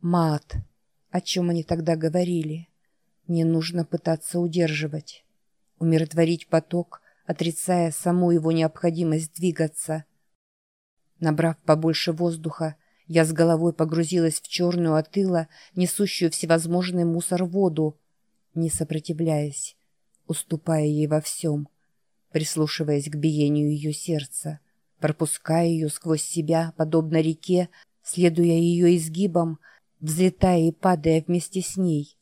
Мат. О чем они тогда говорили? Не нужно пытаться удерживать. Умиротворить поток, отрицая саму его необходимость двигаться. Набрав побольше воздуха, я с головой погрузилась в черную от ила, несущую всевозможный мусор воду, не сопротивляясь, уступая ей во всем, прислушиваясь к биению ее сердца, пропуская ее сквозь себя, подобно реке, следуя ее изгибам, взлетая и падая вместе с ней.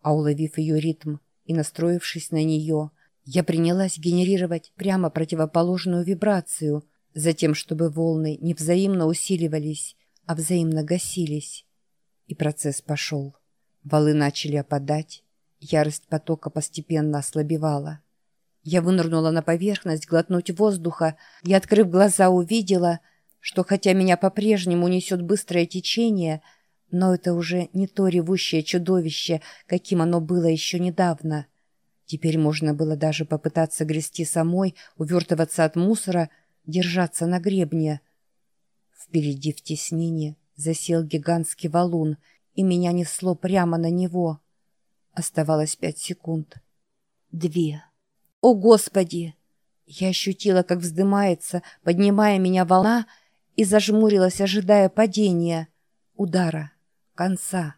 А уловив ее ритм и настроившись на нее, я принялась генерировать прямо противоположную вибрацию, затем, чтобы волны не взаимно усиливались, а взаимно гасились. И процесс пошел. Валы начали опадать, ярость потока постепенно ослабевала. Я вынырнула на поверхность глотнуть воздуха и, открыв глаза, увидела, что хотя меня по-прежнему несет быстрое течение, но это уже не то ревущее чудовище, каким оно было еще недавно. Теперь можно было даже попытаться грести самой, увертываться от мусора, держаться на гребне — Впереди в теснине засел гигантский валун, и меня несло прямо на него. Оставалось пять секунд. Две. О, Господи! Я ощутила, как вздымается, поднимая меня волна, и зажмурилась, ожидая падения, удара, конца.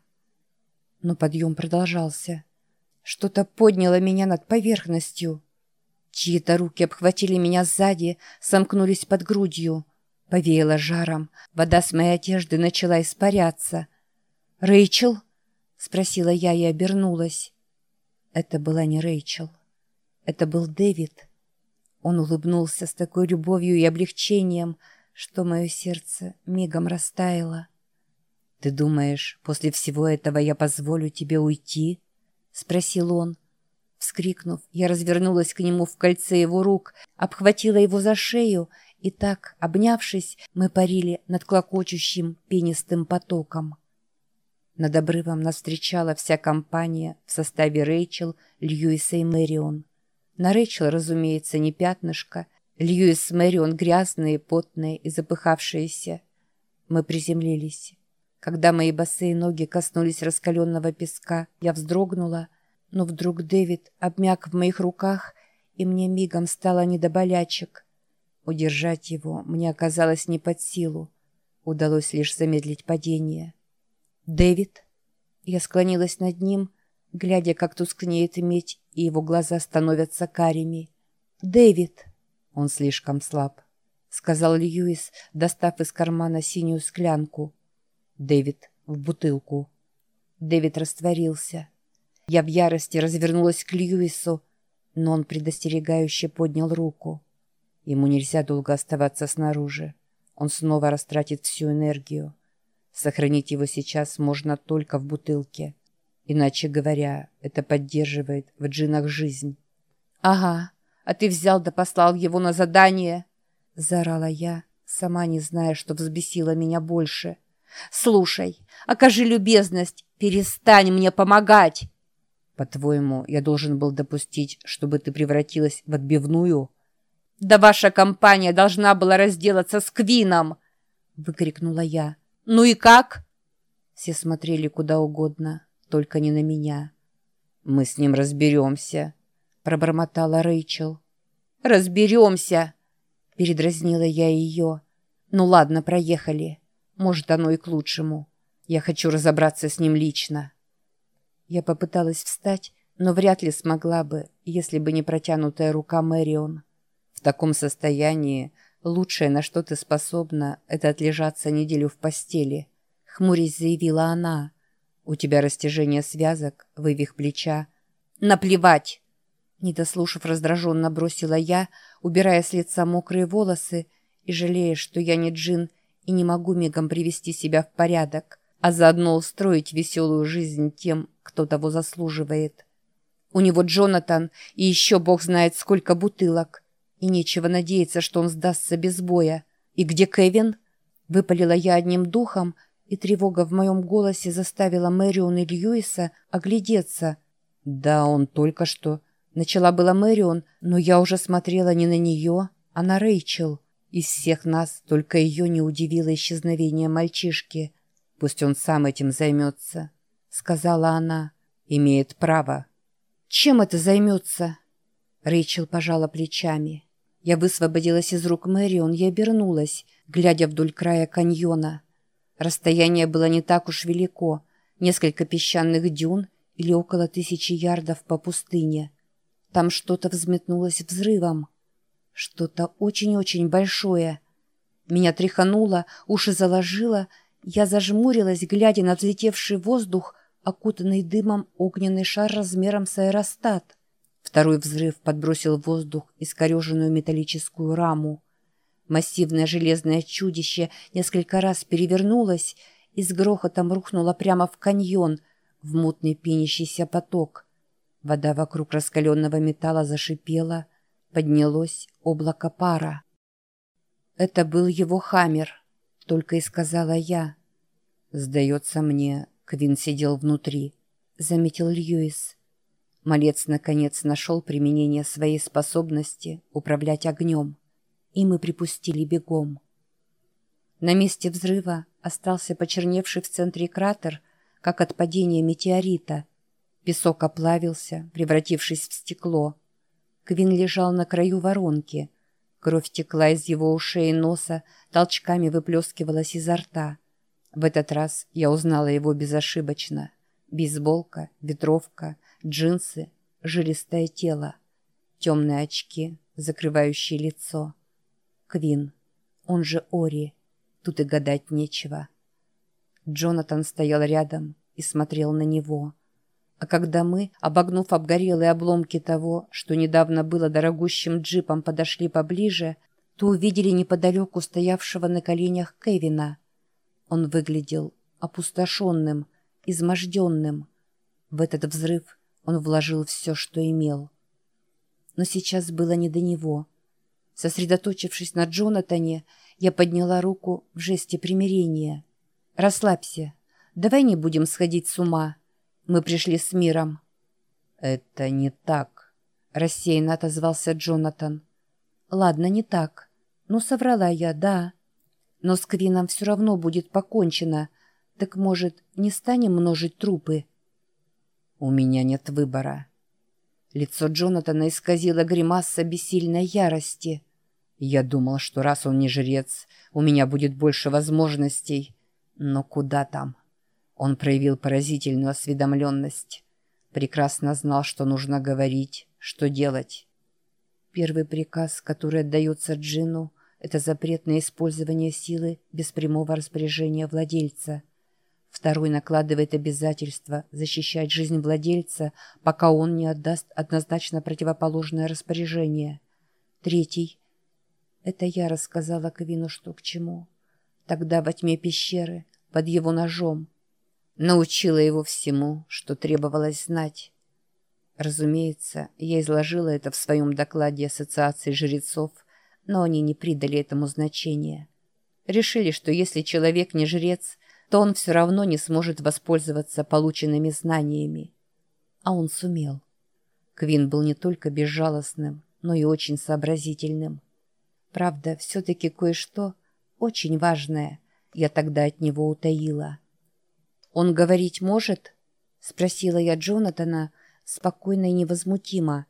Но подъем продолжался. Что-то подняло меня над поверхностью. Чьи-то руки обхватили меня сзади, сомкнулись под грудью. Повеяло жаром, вода с моей одежды начала испаряться. «Рэйчел?» — спросила я и обернулась. Это была не Рэйчел. Это был Дэвид. Он улыбнулся с такой любовью и облегчением, что мое сердце мигом растаяло. «Ты думаешь, после всего этого я позволю тебе уйти?» — спросил он. Вскрикнув, я развернулась к нему в кольце его рук, обхватила его за шею и так, обнявшись, мы парили над клокочущим пенистым потоком. Над обрывом нас встречала вся компания в составе Рэйчел, Льюиса и Мэрион. На Рэйчел, разумеется, не пятнышко. Льюис с Мэрион грязные, потные и запыхавшиеся. Мы приземлились. Когда мои босые ноги коснулись раскаленного песка, я вздрогнула, но вдруг Дэвид обмяк в моих руках, и мне мигом стало не до болячек — Удержать его мне оказалось не под силу. Удалось лишь замедлить падение. «Дэвид?» Я склонилась над ним, глядя, как тускнеет медь, и его глаза становятся карими. «Дэвид!» «Он слишком слаб», — сказал Льюис, достав из кармана синюю склянку. «Дэвид, в бутылку». Дэвид растворился. Я в ярости развернулась к Льюису, но он предостерегающе поднял руку. Ему нельзя долго оставаться снаружи. Он снова растратит всю энергию. Сохранить его сейчас можно только в бутылке. Иначе говоря, это поддерживает в джинах жизнь. «Ага, а ты взял да послал его на задание!» Заорала я, сама не зная, что взбесило меня больше. «Слушай, окажи любезность, перестань мне помогать!» «По-твоему, я должен был допустить, чтобы ты превратилась в отбивную?» «Да ваша компания должна была разделаться с Квином!» — выкрикнула я. «Ну и как?» Все смотрели куда угодно, только не на меня. «Мы с ним разберемся», — пробормотала Рэйчел. «Разберемся!» — передразнила я ее. «Ну ладно, проехали. Может, оно и к лучшему. Я хочу разобраться с ним лично». Я попыталась встать, но вряд ли смогла бы, если бы не протянутая рука Мэрион. В таком состоянии лучшее, на что ты способна, это отлежаться неделю в постели. Хмурясь заявила она. У тебя растяжение связок, вывих плеча. Наплевать! Не дослушав, раздраженно бросила я, убирая с лица мокрые волосы и жалея, что я не джин и не могу мигом привести себя в порядок, а заодно устроить веселую жизнь тем, кто того заслуживает. У него Джонатан и еще бог знает сколько бутылок. И нечего надеяться, что он сдастся без боя. «И где Кевин?» Выпалила я одним духом, и тревога в моем голосе заставила Мэрион и Льюиса оглядеться. «Да, он только что...» Начала была Мэрион, но я уже смотрела не на нее, а на Рэйчел. Из всех нас только ее не удивило исчезновение мальчишки. Пусть он сам этим займется», — сказала она. «Имеет право». «Чем это займется?» Рэйчел пожала плечами. Я высвободилась из рук Мэрион и обернулась, глядя вдоль края каньона. Расстояние было не так уж велико, несколько песчаных дюн или около тысячи ярдов по пустыне. Там что-то взметнулось взрывом. Что-то очень-очень большое. Меня тряхануло, уши заложило. Я зажмурилась, глядя на взлетевший воздух, окутанный дымом огненный шар размером с аэростат. Второй взрыв подбросил в воздух искореженную металлическую раму. Массивное железное чудище несколько раз перевернулось и с грохотом рухнуло прямо в каньон, в мутный пенящийся поток. Вода вокруг раскаленного металла зашипела, поднялось облако пара. «Это был его хаммер», — только и сказала я. «Сдается мне, Квин сидел внутри», — заметил Льюис. Малец наконец нашел применение своей способности управлять огнем, и мы припустили бегом. На месте взрыва остался почерневший в центре кратер, как от падения метеорита. Песок оплавился, превратившись в стекло. Квин лежал на краю воронки. Кровь текла из его ушей и носа, толчками выплескивалась изо рта. В этот раз я узнала его безошибочно. Бейсболка, ветровка, джинсы, жилистое тело, темные очки, закрывающие лицо. Квин, он же Ори, тут и гадать нечего. Джонатан стоял рядом и смотрел на него. А когда мы, обогнув обгорелые обломки того, что недавно было дорогущим джипом, подошли поближе, то увидели неподалеку стоявшего на коленях Кевина. Он выглядел опустошенным, изможденным. В этот взрыв он вложил все, что имел. Но сейчас было не до него. Сосредоточившись на Джонатане, я подняла руку в жесте примирения. «Расслабься. Давай не будем сходить с ума». Мы пришли с миром». «Это не так», — рассеянно отозвался Джонатан. «Ладно, не так. Ну, соврала я, да. Но с Квином все равно будет покончено. Так, может, не станем множить трупы?» «У меня нет выбора». Лицо Джонатана исказило гримаса бессильной ярости. «Я думал, что раз он не жрец, у меня будет больше возможностей. Но куда там?» Он проявил поразительную осведомленность. Прекрасно знал, что нужно говорить, что делать. Первый приказ, который отдается Джину, это запрет на использование силы без прямого распоряжения владельца. Второй накладывает обязательство защищать жизнь владельца, пока он не отдаст однозначно противоположное распоряжение. Третий. Это я рассказала Квину, что к чему. Тогда во тьме пещеры, под его ножом, научила его всему, что требовалось знать. Разумеется, я изложила это в своем докладе Ассоциации жрецов, но они не придали этому значения. Решили, что если человек не жрец, то он все равно не сможет воспользоваться полученными знаниями. А он сумел. Квин был не только безжалостным, но и очень сообразительным. Правда, все-таки кое-что очень важное я тогда от него утаила. «Он говорить может?» — спросила я Джонатана, спокойно и невозмутимо.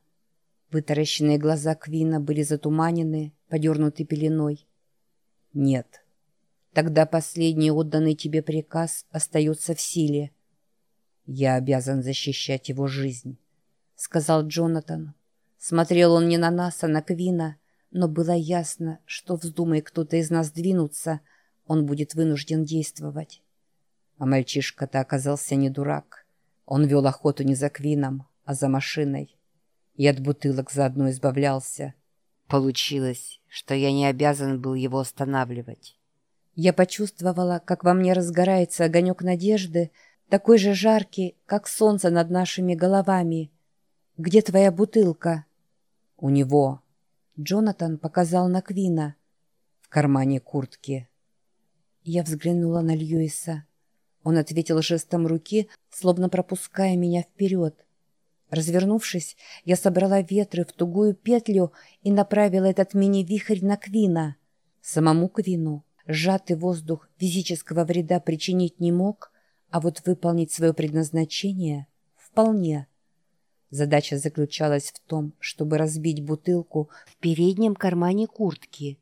Вытаращенные глаза Квина были затуманены, подернуты пеленой. «Нет. Тогда последний отданный тебе приказ остается в силе. Я обязан защищать его жизнь», — сказал Джонатан. Смотрел он не на нас, а на Квина, но было ясно, что вздумай кто-то из нас двинуться, он будет вынужден действовать. А мальчишка-то оказался не дурак. Он вел охоту не за Квином, а за машиной. И от бутылок заодно избавлялся. Получилось, что я не обязан был его останавливать. Я почувствовала, как во мне разгорается огонек надежды, такой же жаркий, как солнце над нашими головами. «Где твоя бутылка?» «У него». Джонатан показал на Квина. В кармане куртки. Я взглянула на Льюиса. Он ответил жестом руки, словно пропуская меня вперед. Развернувшись, я собрала ветры в тугую петлю и направила этот мини-вихрь на Квина. Самому Квину Сжатый воздух физического вреда причинить не мог, а вот выполнить свое предназначение — вполне. Задача заключалась в том, чтобы разбить бутылку в переднем кармане куртки.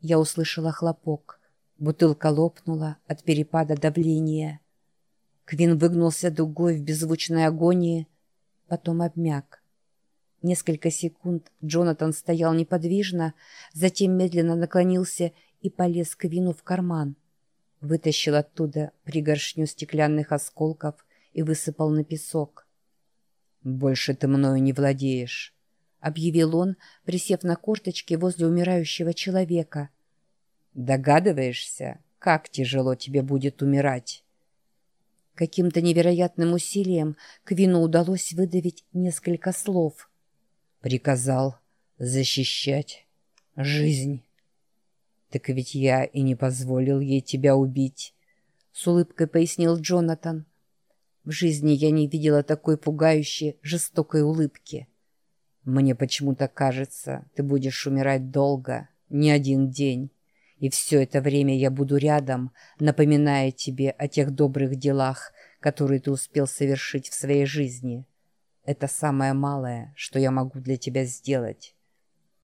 Я услышала хлопок. Бутылка лопнула от перепада давления. Квин выгнулся дугой в беззвучной агонии, потом обмяк. Несколько секунд Джонатан стоял неподвижно, затем медленно наклонился и полез к Квину в карман. Вытащил оттуда пригоршню стеклянных осколков и высыпал на песок. «Больше ты мною не владеешь», — объявил он, присев на корточки возле умирающего человека. «Догадываешься, как тяжело тебе будет умирать?» Каким-то невероятным усилием Квину удалось выдавить несколько слов. «Приказал защищать жизнь». «Так ведь я и не позволил ей тебя убить», — с улыбкой пояснил Джонатан. «В жизни я не видела такой пугающей, жестокой улыбки. Мне почему-то кажется, ты будешь умирать долго, не один день, и все это время я буду рядом, напоминая тебе о тех добрых делах, которые ты успел совершить в своей жизни. Это самое малое, что я могу для тебя сделать».